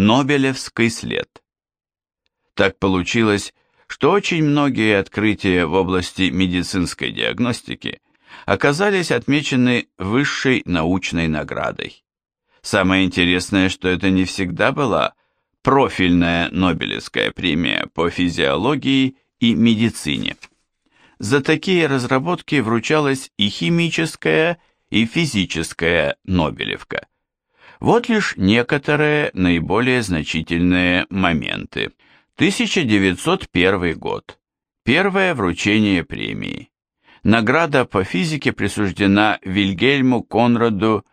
Нобелевский след. Так получилось, что очень многие открытия в области медицинской диагностики оказались отмечены высшей научной наградой. Самое интересное, что это не всегда была профильная Нобелевская премия по физиологии и медицине. За такие разработки вручалась и химическая, и физическая Нобелевка. Вот лишь некоторые наиболее значительные моменты. 1901 год. Первое вручение премии. Награда по физике присуждена Вильгельму Конраду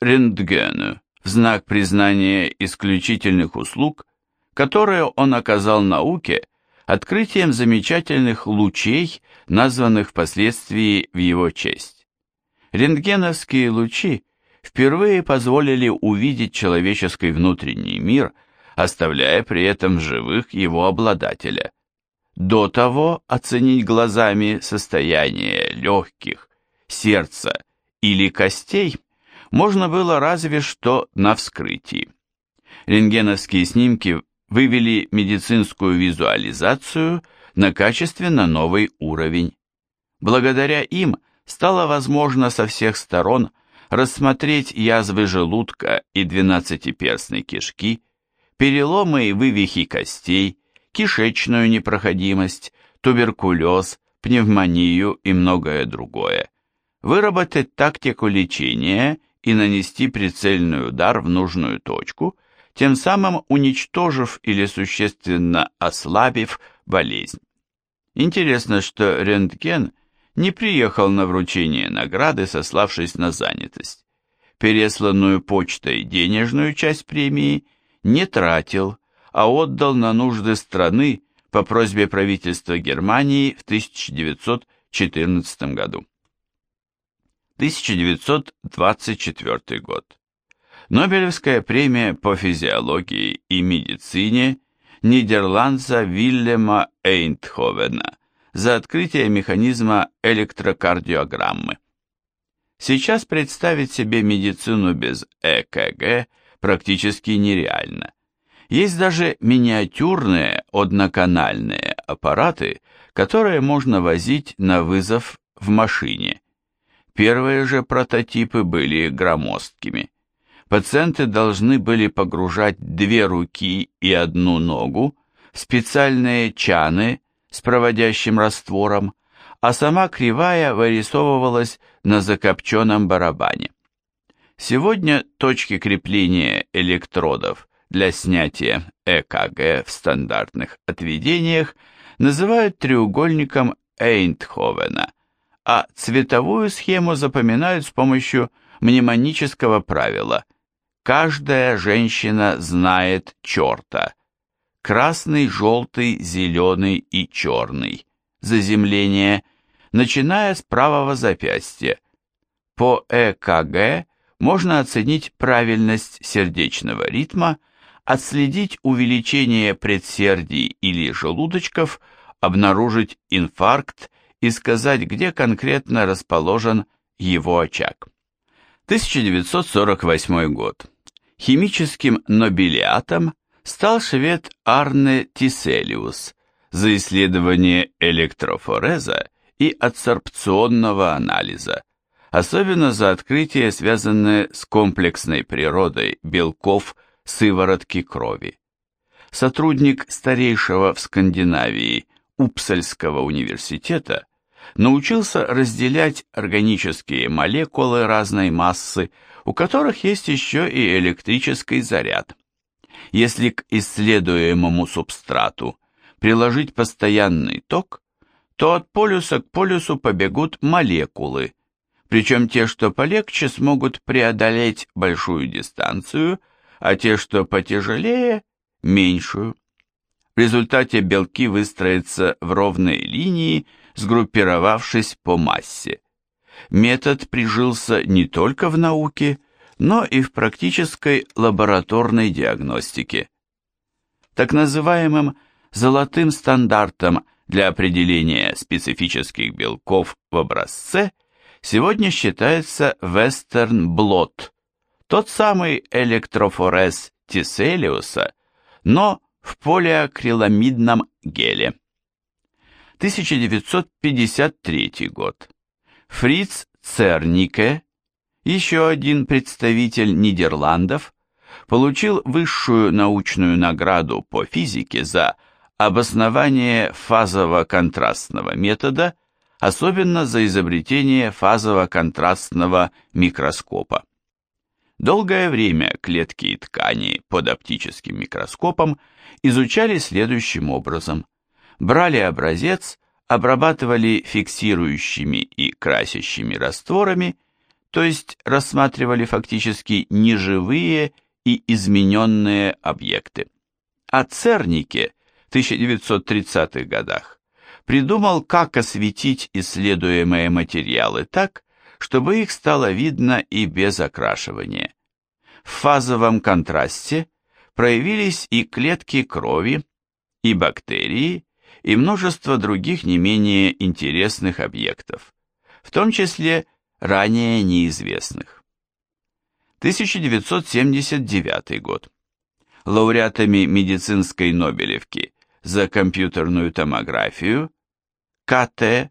Рентгену в знак признания исключительных услуг, которые он оказал науке открытием замечательных лучей, названных впоследствии в его честь. Рентгеновские лучи впервые позволили увидеть человеческий внутренний мир, оставляя при этом живых его обладателя. До того оценить глазами состояние легких, сердца или костей можно было разве что на вскрытии. Рентгеновские снимки вывели медицинскую визуализацию на качественно новый уровень. Благодаря им стало возможно со всех сторон рассмотреть язвы желудка и двенадцатиперстной кишки, переломы и вывихи костей, кишечную непроходимость, туберкулез, пневмонию и многое другое, выработать тактику лечения и нанести прицельный удар в нужную точку, тем самым уничтожив или существенно ослабив болезнь. Интересно, что рентген не приехал на вручение награды, сославшись на занятость. Пересланную почтой денежную часть премии не тратил, а отдал на нужды страны по просьбе правительства Германии в 1914 году. 1924 год. Нобелевская премия по физиологии и медицине нидерландца Вильяма Эйнтховена за открытие механизма электрокардиограммы. Сейчас представить себе медицину без ЭКГ практически нереально. Есть даже миниатюрные одноканальные аппараты, которые можно возить на вызов в машине. Первые же прототипы были громоздкими. Пациенты должны были погружать две руки и одну ногу в специальные чаны с проводящим раствором, а сама кривая вырисовывалась на закопченном барабане. Сегодня точки крепления электродов для снятия ЭКГ в стандартных отведениях называют треугольником Эйнтховена, а цветовую схему запоминают с помощью мнемонического правила «Каждая женщина знает черта» красный, желтый, зеленый и черный, заземление, начиная с правого запястья. По ЭКГ можно оценить правильность сердечного ритма, отследить увеличение предсердий или желудочков, обнаружить инфаркт и сказать, где конкретно расположен его очаг. 1948 год. Химическим нобелиатом стал швед Арне Тиселиус за исследование электрофореза и адсорбционного анализа, особенно за открытие, связанное с комплексной природой белков сыворотки крови. Сотрудник старейшего в Скандинавии Упсальского университета научился разделять органические молекулы разной массы, у которых есть еще и электрический заряд. Если к исследуемому субстрату приложить постоянный ток, то от полюса к полюсу побегут молекулы, причем те, что полегче, смогут преодолеть большую дистанцию, а те, что потяжелее, меньшую. В результате белки выстроятся в ровной линии, сгруппировавшись по массе. Метод прижился не только в науке, но и в практической лабораторной диагностике. Так называемым золотым стандартом для определения специфических белков в образце сегодня считается Blot, тот самый электрофорез Тиселиуса, но в полиакриламидном геле. 1953 год. Фриц Цернике, еще один представитель Нидерландов, получил высшую научную награду по физике за обоснование фазово-контрастного метода, особенно за изобретение фазово-контрастного микроскопа. Долгое время клетки и ткани под оптическим микроскопом изучали следующим образом. Брали образец, обрабатывали фиксирующими и красящими растворами, то есть рассматривали фактически неживые и измененные объекты. А Цернике в 1930-х годах придумал, как осветить исследуемые материалы так, чтобы их стало видно и без окрашивания. В фазовом контрасте проявились и клетки крови, и бактерии, и множество других не менее интересных объектов, в том числе ранее неизвестных. 1979 год. Лауреатами медицинской Нобелевки за компьютерную томографию КТ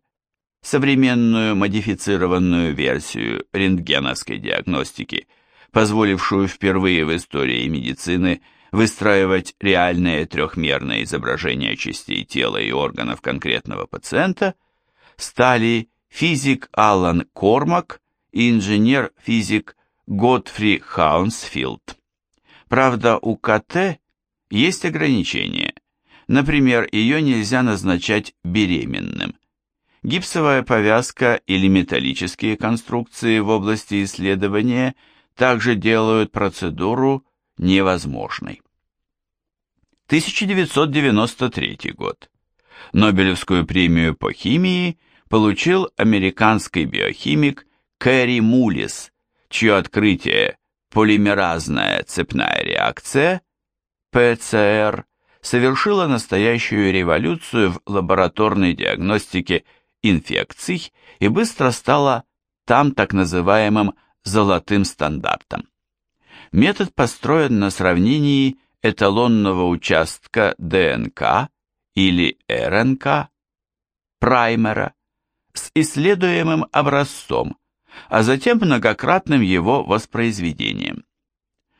современную модифицированную версию рентгеновской диагностики, позволившую впервые в истории медицины выстраивать реальные трехмерные изображения частей тела и органов конкретного пациента, стали физик Алан Кормак и инженер-физик Готфри Хаунсфилд. Правда, у КТ есть ограничения. Например, ее нельзя назначать беременным – Гипсовая повязка или металлические конструкции в области исследования также делают процедуру невозможной. 1993 год. Нобелевскую премию по химии получил американский биохимик Кэрри Мулис, чье открытие полимеразная цепная реакция ПЦР совершила настоящую революцию в лабораторной диагностике инфекций и быстро стала там так называемым золотым стандартом. Метод построен на сравнении эталонного участка ДНК или РНК, праймера, с исследуемым образцом, а затем многократным его воспроизведением.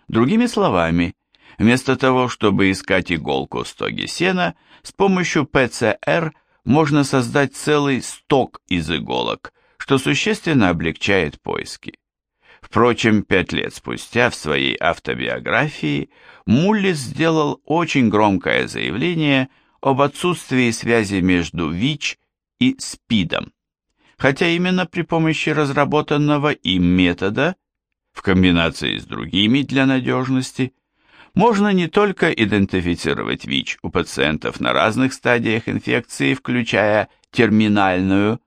Другими словами, вместо того, чтобы искать иголку в стоге сена, с помощью ПЦР – можно создать целый сток из иголок, что существенно облегчает поиски. Впрочем, пять лет спустя в своей автобиографии Муллис сделал очень громкое заявление об отсутствии связи между ВИЧ и СПИДом, хотя именно при помощи разработанного им метода, в комбинации с другими для надежности, можно не только идентифицировать ВИЧ у пациентов на разных стадиях инфекции, включая терминальную,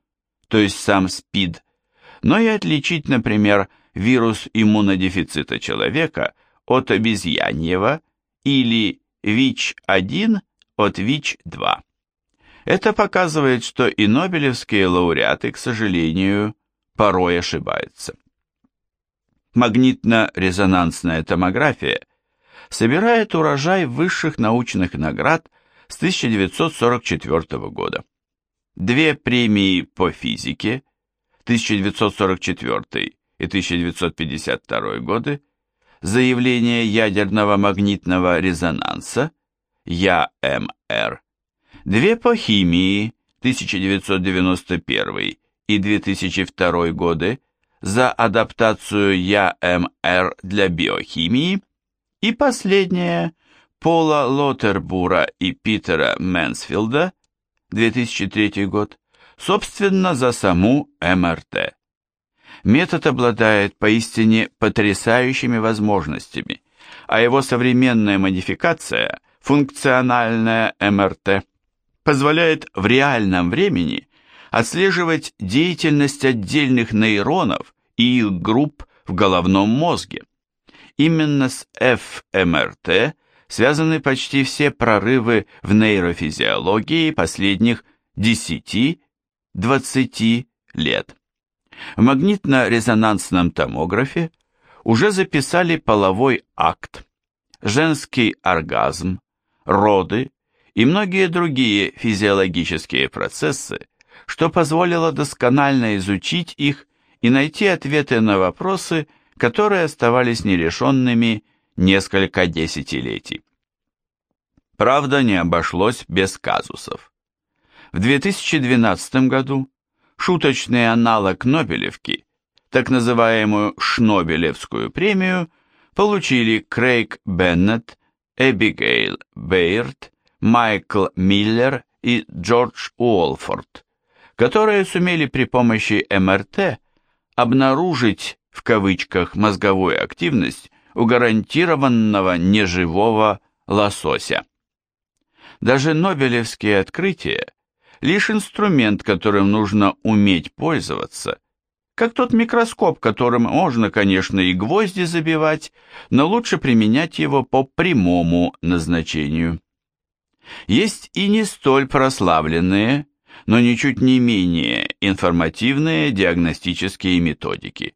то есть сам СПИД, но и отличить, например, вирус иммунодефицита человека от обезьяньего или ВИЧ-1 от ВИЧ-2. Это показывает, что и нобелевские лауреаты, к сожалению, порой ошибаются. Магнитно-резонансная томография собирает урожай высших научных наград с 1944 года. Две премии по физике 1944 и 1952 годы, заявление ядерного магнитного резонанса ЯМР, две по химии 1991 и 2002 годы за адаптацию ЯМР для биохимии и последнее Пола Лотербура и Питера Мэнсфилда, 2003 год, собственно, за саму МРТ. Метод обладает поистине потрясающими возможностями, а его современная модификация, функциональная МРТ, позволяет в реальном времени отслеживать деятельность отдельных нейронов и их групп в головном мозге. Именно с ФМРТ связаны почти все прорывы в нейрофизиологии последних 10-20 лет. В магнитно-резонансном томографе уже записали половой акт. женский оргазм, роды и многие другие физиологические процессы, что позволило досконально изучить их и найти ответы на вопросы, которые оставались нерешенными несколько десятилетий. Правда, не обошлось без казусов. В 2012 году шуточный аналог Нобелевки, так называемую Шнобелевскую премию, получили Крейг Беннет, Эбигейл Бейрд, Майкл Миллер и Джордж Уолфорд, которые сумели при помощи МРТ обнаружить в кавычках мозговую активность у гарантированного неживого лосося. Даже нобелевские открытия – лишь инструмент, которым нужно уметь пользоваться, как тот микроскоп, которым можно, конечно, и гвозди забивать, но лучше применять его по прямому назначению. Есть и не столь прославленные, но ничуть не менее информативные диагностические методики.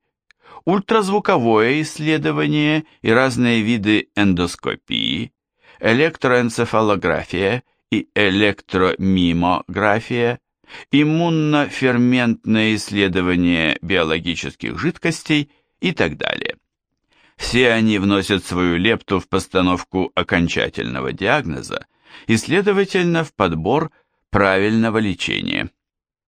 Ультразвуковое исследование и разные виды эндоскопии, электроэнцефалография и электромимография, иммуноферментное исследование биологических жидкостей и так далее. Все они вносят свою лепту в постановку окончательного диагноза и, следовательно, в подбор правильного лечения.